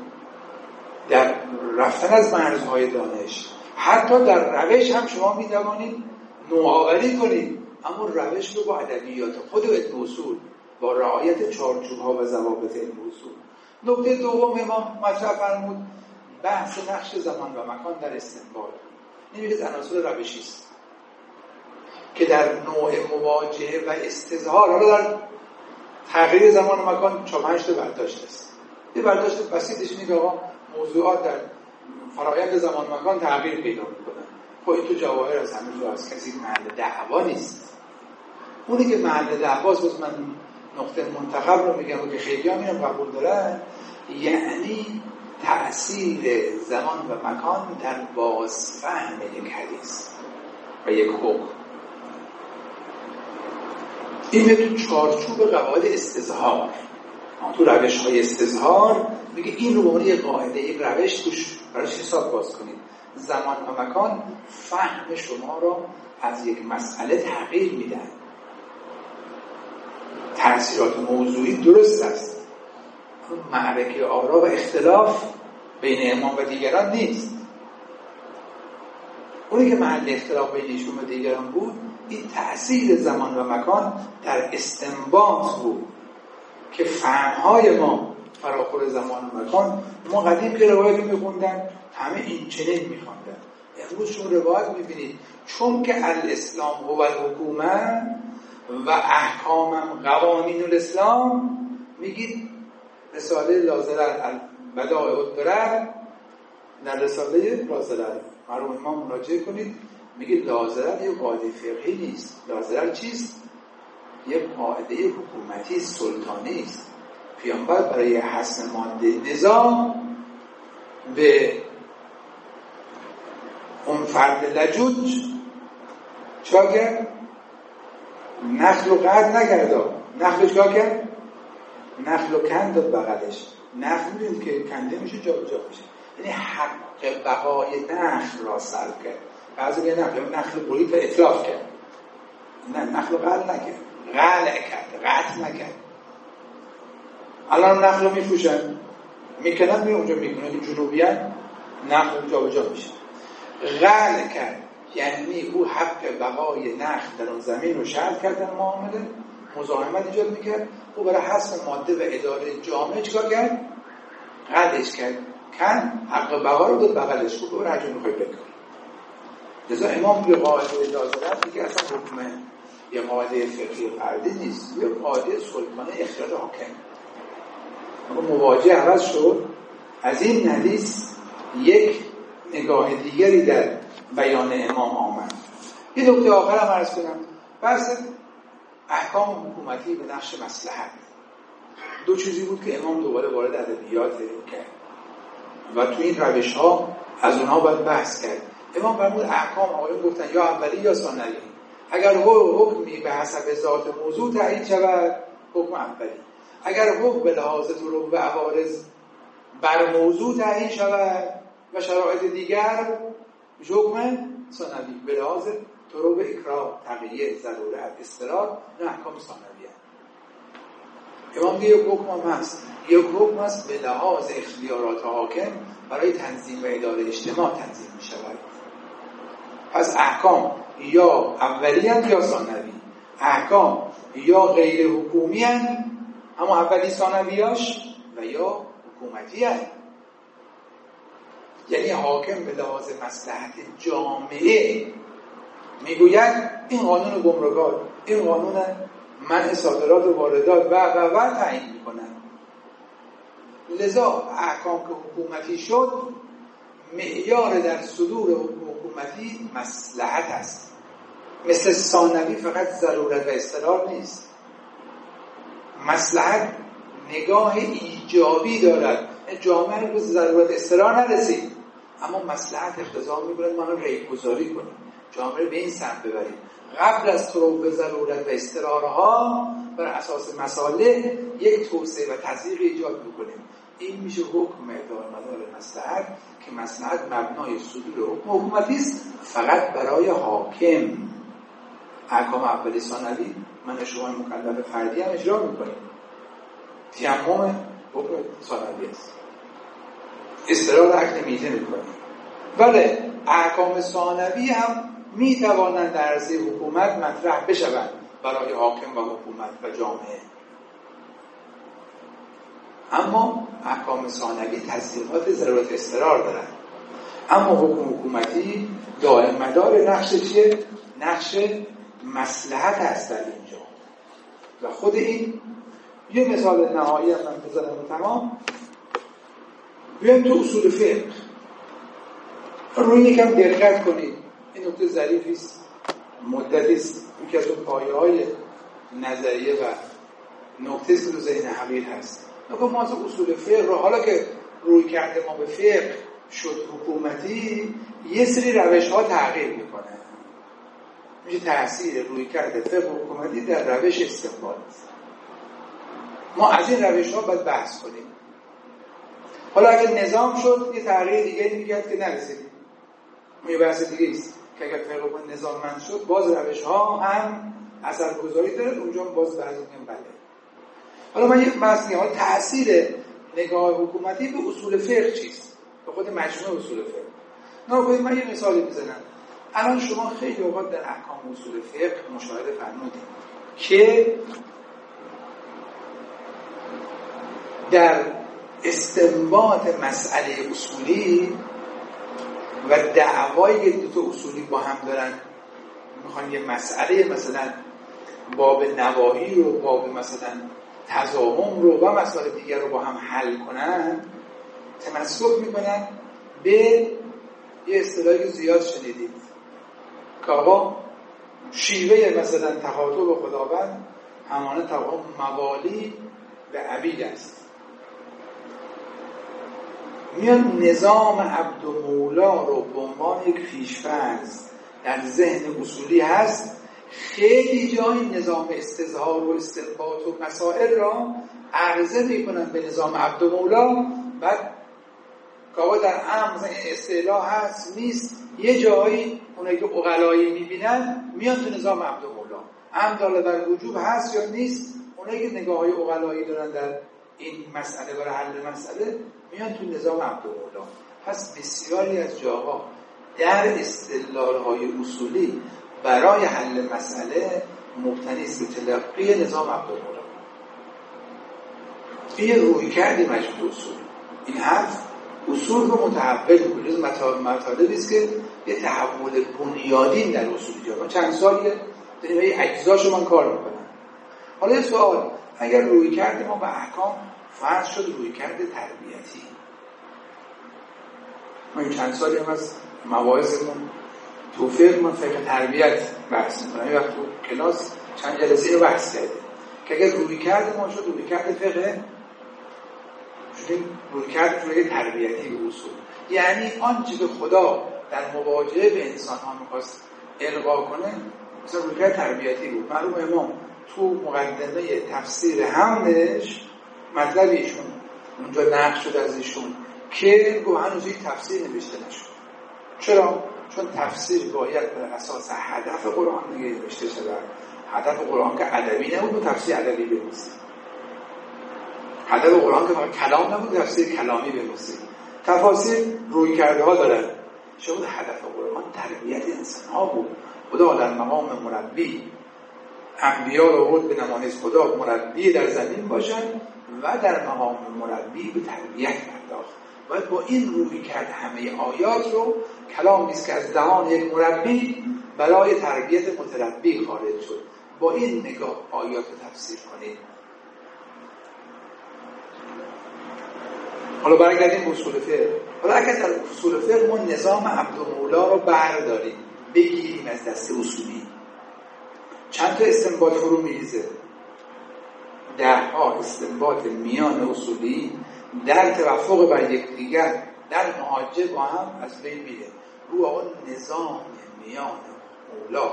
در رفتن از مرزهای دانش. حتی در روش هم شما می نوآوری کنید. اما روش رو با ادبیات خود علم اصول با رعایت چارچوبها و ضوابط این موضوع نکته دوم ما مطرح فرمود بحث نقش زمان و مکان در استنباط. این از عناصر روشی است که در نوع مواجهه و استظهار حالا در تغییر زمان و مکان چه پنج برداشت است. یه برداشت بسیطش اینه آقا موضوعات در فرایند زمان و مکان تغییر پیدا می‌کنن خب این تو جواهر از همه جو از کسی محل دعوا نیست. اونی که محل دعواست بس من نقطه منتخب رو میگم که خیلی هم قبول دارن یعنی تأثیر زمان و مکان در بازفهم یک حدیث و یک حکم. این تو چارچوب قواعد استظهار. تو روش های استظهار میگه این رو به قاعده یک روش توش براش حساب باز کنید. زمان و مکان فهم شما را از یک مسئله تغییر میدن. تاثیرات موضوعی درست است. معرکه آرا و اختلاف بین امام و دیگران نیست. اونی که محل اختلاف بین ایشون و دیگران بود این تاثیر زمان و مکان در استنباط بود که فهمهای ما فراخور زمان و مکان ما قدیم که روایت میخوندن همه این چنین میخوندن. امروز شما روایت می‌بینید چون که الاسلام هو الحکومه و احکامم قوانین الاسلام میگید رساله لازره بدای الدرر در رساله لازره مرحوم امام مراجعه کنید. میگه لازره یه قاعده فقهی نیست. لازره چیست؟ یه قاعده حکومتی سلطانی است. پیامبر برای حسن ماده نظام به اون فرد لجوج چا کرد نخل و قرد نگردا نخل چا کرد نخل و کند و بغلش. نخل که کنده میشه جا جا میشه. یعنی حق بقای نخل را سلب کرد. بعضی به نخل نخل برید و اطلاف کرد. نه و قرد نکرد. غلع کرد قطع نکرد. الان نخل رو میفروشن. می‌کنن می اونجا می‌کنن. که جنوبی نخل جا جا میشه. غل کرد. یعنی او حق بقای نخل در اون زمین رو شرط کرد در معامله. مزاحمت ایجاد می‌کرد. او برای حسن ماده و اداره جامعه چکار کرد؟ قدش کرد. کن حق بقا رو داد بغلش بود برای هر می‌خوای بکن لذا امام به قاعده لازمت دیگه اصلا حکمه یه قاعده فقهی فردی نیست. یه قاعده سلطانه اختیار حاکم. اما مواجه عوض شد. از این حدیث یک نگاه دیگری در بیان امام آمد. یه نکته آخر هم عرض کنم. بحث احکام حکومتی به نقش مسلحت دو چیزی بود که امام دوباره وارد ادبیات کرد. و تو این روش ها از اونها باید بحث کرد. امام فرمود احکام آقایون گفتن یا اولی یا ثانوی اگر حکمی به حسب ذات موضوع تعیین شود حکم اولی. اگر حکم به لحاظ رو به عوارض بر موضوع تعیین شود و شرایط دیگر حکم ثانوی به لحاظ طرق اکراه تغییر ضرورت استرار نه احکام ثانوی امام یک حکم هم هست. یک حکم هست به لحاظ اختیارات حاکم برای تنظیم و اداره اجتماع تنظیم می شود پس احکام یا اولی یا ثانوی. احکام یا غیر حکومی اما اولی ثانویاش و یا حکومتی هست یعنی حاکم به لحاظ مسلحت جامعه می‌گوید این قانون گمرکات این قانون منع صادرات و واردات و و و تعیین می‌کنن لذا احکام که حکومتی شد معیار در صدور حکومتی مسلحت است. مثل ثانوی فقط ضرورت و استرار نیست. مسلحت نگاه ایجابی دارد. جامعه به ضرورت استرار نرسید. اما مسلحت اختزام می‌کنه ما رو ریگذاری کنیم. جامعه به این سمت ببریم. قبل از به ضرورت و استرارها بر اساس مساله یک توسعه و تضییق ایجاد می‌کنیم این میشه حکم ادار مدار مسلحت که مسلحت مبنای صدور حکم حکومتی است فقط برای حاکم. احکام اولی ثانوی من شما مکلف فردی هم اجرا می‌کنیم تیمم حکم ثانوی است. استرار عقل میته می‌کنیم ولی احکام ثانوی هم می توانند در حکومت مطرح بشوند برای حاکم و حکومت و جامعه. اما احکام ثانوی تصدیقات ضرورت استرار دارن. اما حکم حکومتی دائم مدار نقش چیه؟ نقش مسلحت هست در اینجا. و خود این یه مثال نهایی هم من بزنم و تمام. بیایم تو اصول فقه. روی یکم دقت کنید این نکته ظریفی است. مدتی است. یکی از اون پایه های نظریه و نکته است که ذهن حقیر هست. نگاه ما از اصول فقه رو حالا که روی کرده ما به فقه شد حکومتی یه سری روش ها تغییر می‌کنه. میشه تاثیر روی کرده فقه حکومتی در روش استقبال. ما از این روش ها باید بحث کنیم. حالا اگر نظام شد یه تغییر دیگه می‌کرد که نرسیدیم. یه بحث دیگه است که اگر فقه نظاممند شد باز روش ها هم اثرگذاری داره اونجا باز بعضی بله. حالا من یک بحث میگم تاثیر نگاه حکومتی به اصول فقه چیست؟ به خود مجموعه اصول فقه. نه من یه مثالی می‌زنم الان شما خیلی اوقات در احکام اصول فقه مشاهده فرمودید که در استنباط مسئله اصولی و دعوای دو تا اصولی با هم دارن. می‌خوان یه مسئله مثلا باب نواهی رو باب مثلا تضاهم رو و مسائل دیگر رو با هم حل کنن تمسک می‌کنن به یه اصطلاحی زیاد شنیدید. که آقا شیوه مثلا تخاطب خداوند همانه تمام موالی به عبید است. میان نظام عبد مولا رو به عنوان یک پیشفرز در ذهن اصولی هست خیلی جای نظام استظهار و استنباط و مسائل را عرضه می‌کنن به نظام عبد مولا بعد که در ام مثلا این اصطلاح هست نیست. یه جایی اونایی که اقلایی می‌بینن میان تو نظام عبد مولا در وجوب هست یا نیست اونایی که نگاه های اقلایی دارن در این مسئله برای حل مسئله میان تو نظام عبد مولا پس بسیاری از جاها در استدلال های اصولی برای حل مسئله مبتنی است به تلقی نظام عبدالمولا این روی کردی مجموع اصول این حرف اصول رو متحول می‌کنه مطالبی است که یه تحول بنیادین در اصول جا چند سالیه. داریم یه اجزاشو من کار می‌کنم. حالا یه سوال. اگر روی کرده ما به احکام فرض شد روی کرده تربیتی. ما این چند سالی هم از مواعظمون توفیق من فقه تربیت بحث می‌کنم. یه وقت تو کلاس چند جلسه بحث کردیم. که اگر روی کرد ما شد روی کرد فقه شدیم روی کرد روی تربیتی به اصول. یعنی آنچه که خدا در مواجهه به انسان ها می‌خواست القا کنه مثلا روی کرد تربیتی بود. معلوم امام تو مقدمه تفسیر همش مطلب ایشون اونجا نقش شد از ایشون که هنوز تفسیر نوشته نشد. چرا؟ چون تفسیر باید بر اساس هدف قرآن دیگه نوشته شده هدف قرآن که ادبی نبود و تفسیر ادبی بنویسید هدف قرآن که کلام نبود تفسیر کلامی بنویسید تفاسیر روی کرده ها دارن شما هدف قرآن تربیت انسان ها بود. خدا در مقام مربی. انبیا رو بود به نمانز خدا مربی در زمین باشن و در مقام مربی به تربیت پرداخت باید با این روی کرد همه آیات رو کلامی است که از دهان یک مربی برای تربیت متربی خارج شد. با این نگاه آیات رو تفسیر کنید حالا برگردیم اصول فقه. حالا اگر در اصول فقه ما نظام عبدالمولا رو برداریم بگیریم از دست اصولی. چند تا استنباط فرو میریزه؟ ده ها استنباط میان اصولی در توفق بر یکدیگر در مهاجه با هم از بین میره. رو آقا نظام میان مولا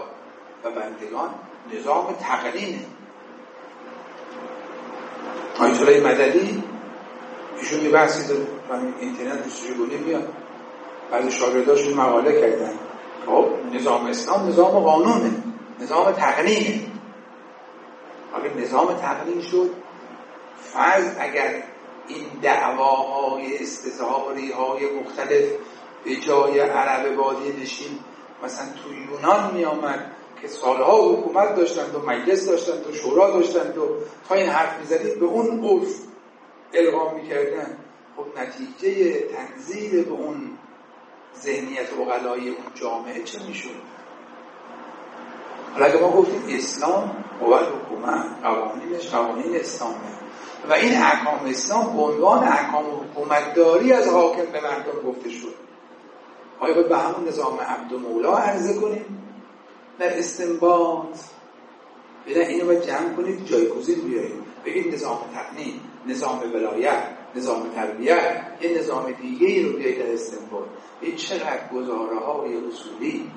و بندگان نظام تقنینه آیتولای مددی ایشون یه بحثی داره اینترنت گونه میاد بعضی شاگرداشون مقاله کردن. خب نظام اسلام نظام قانونه نظام تقنینه اگر نظام تقنین شد. فرض اگر این دعواهای استظهاری های مختلف به جای عرب بادی نشین مثلا تو یونان می آمد که سالها حکومت داشتند و مجلس داشتند و شورا داشتند و تا این حرف می‌زدید به اون عرف القا می‌کردن. خب نتیجه تنزیل به اون ذهنیت اقلایی اون جامعه چه می‌شد؟ حالا ما گفتیم اسلام قوت حکومت قوانینش قوانین اسلامه و این احکام اسلام به عنوان احکام حکومتداری از حاکم به مردم گفته شد. آیا باید به همون نظام عبد و مولا عرضه کنیم؟ در استنباط. بنا اینو باید جمع کنید جایگزین بیارید. بگید نظام تقنین نظام ولایت نظام تربیت یه نظام دیگه رو بیایید در استنباط. این چقدر گزاره های اصولی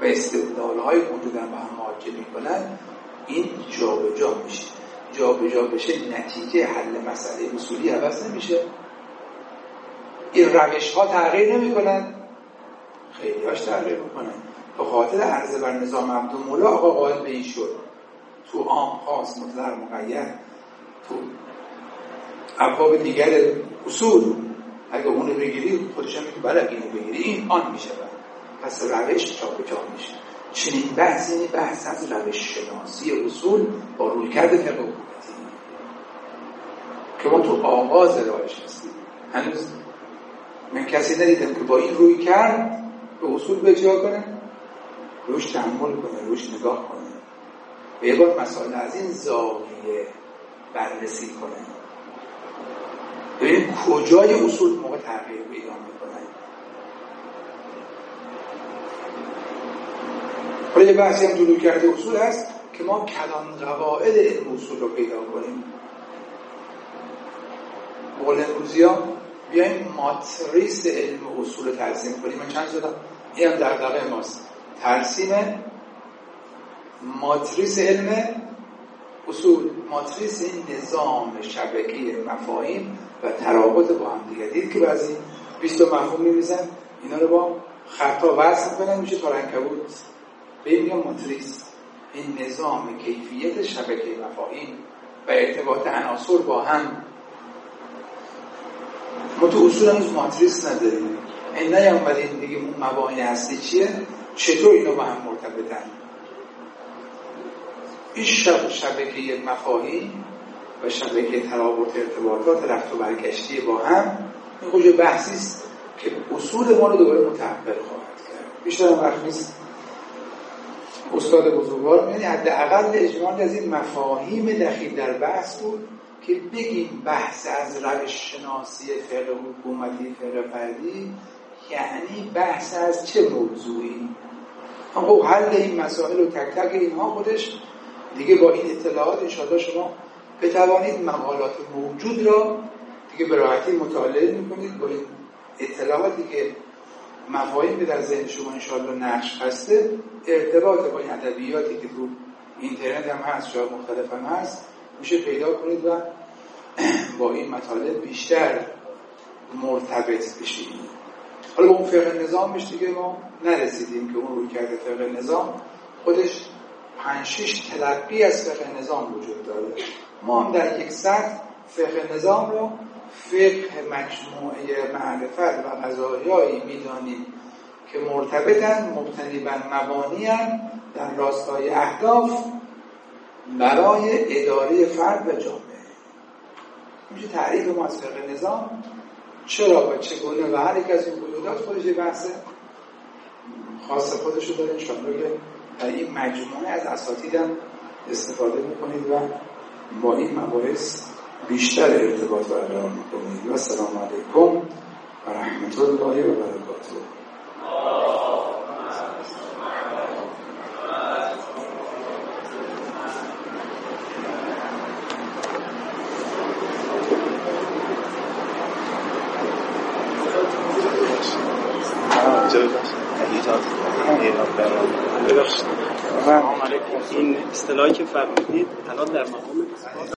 و استدلال های موجودن به هم مواجه می‌کنن این جابجا جا میشه. جابجا جا بشه نتیجه حل مسئله اصولی عوض نمیشه. این روش ها تغییر نمی‌کنن. خیلی هاش تغییر می‌کنن. به خاطر عرضه بر نظام عبدالمولا آقا قائل به این شد. تو عام خاص مطلق مقید تو ابواب دیگر اصول. اگه اونو بگیری خودش هم میگه بله اینو بگیری. این آن میشه پس روش جابجا میشه. چنین بحث این بحث از روش شناسی اصول با روی کرده فقه حکومتی که ما تو آغاز راهش هستیم. هنوز من کسی ندیدم که با این روی کرد به اصول بجا کنه روش تحمل کنه روش نگاه کنه. و یه بار مسائل از این زاویه بررسی کنه. ببینیم کجای اصول موقع تغییر پیدا می‌کنه. حالا یه بحثی هم دلو کرده اصول هست که ما کلان قواعد علم اصول رو پیدا کنیم. قول امروزی ها بیایم ماتریس علم اصول رو ترسیم کنیم. من چند زدم این هم در دقیقه ماست. ترسیم ماتریس علم اصول ماتریس این نظام شبکه مفاهیم و ترابط با هم دیگه. دید که بعضی 20 مفهوم میریزن. اینا رو با خطا وصل کنن میشه تارنکبوت به این ماتریس این نظام کیفیت شبکه مفاهیم و ارتباط عناصر با هم. ما تو اصول هنوز ماتریس نداریم. این نیامدیم دیگه اون مبانی هستی چیه؟ چطور اینو با هم مرتبطن؟ این شب شبکه مفاهیم و شبکه ترابط ارتباطات رفت و برگشتی با هم این خوش بحثی است که اصول ما رو دوباره متحول خواهد کرد. بیشتر وقت نیست. استاد بزرگوار یعنی حداقل اجمالی از این مفاهیم دخیل در بحث بود که بگیم بحث از روش شناسی فقه حکومتی فقه فردی یعنی بحث از چه موضوعی؟ خب حل این مسائل و تک تک اینها خودش دیگه با این اطلاعات انشاءالله شما بتوانید مقالات موجود را دیگه به راحتی مطالعه می‌کنید با این اطلاعاتی که مفاهیم در ذهن شما انشاءالله نقش هسته ارتباط با این ادبیاتی که تو اینترنت هم هست شاید مختلف هم هست میشه پیدا کنید و با این مطالب بیشتر مرتبط بشید. حالا اون فقه نظامش دیگه ما نرسیدیم که اون روی کرده فقه نظام. خودش پنج تلقی از فقه نظام وجود داره. ما هم در یک سطح فقه نظام رو فقه مجموعه معرفت و غذایایی می‌دانیم که مرتبطن مبتنی بر مبانی در راستای اهداف برای اداره فرد و جامعه. میشه تعریف ما از فقه نظام؟ چرا و چگونه و هر یک از این قیودات خودش یه بحث خاص خودشو داره انشاءالله که در این مجموعه از اساتیدم استفاده می‌کنید و با این مباحث بیشتر ارتباط برقرار می‌کنید و السلام علیکم و رحمت الله و برکاته.
این اصطلاحی که فرمودید الان در مقام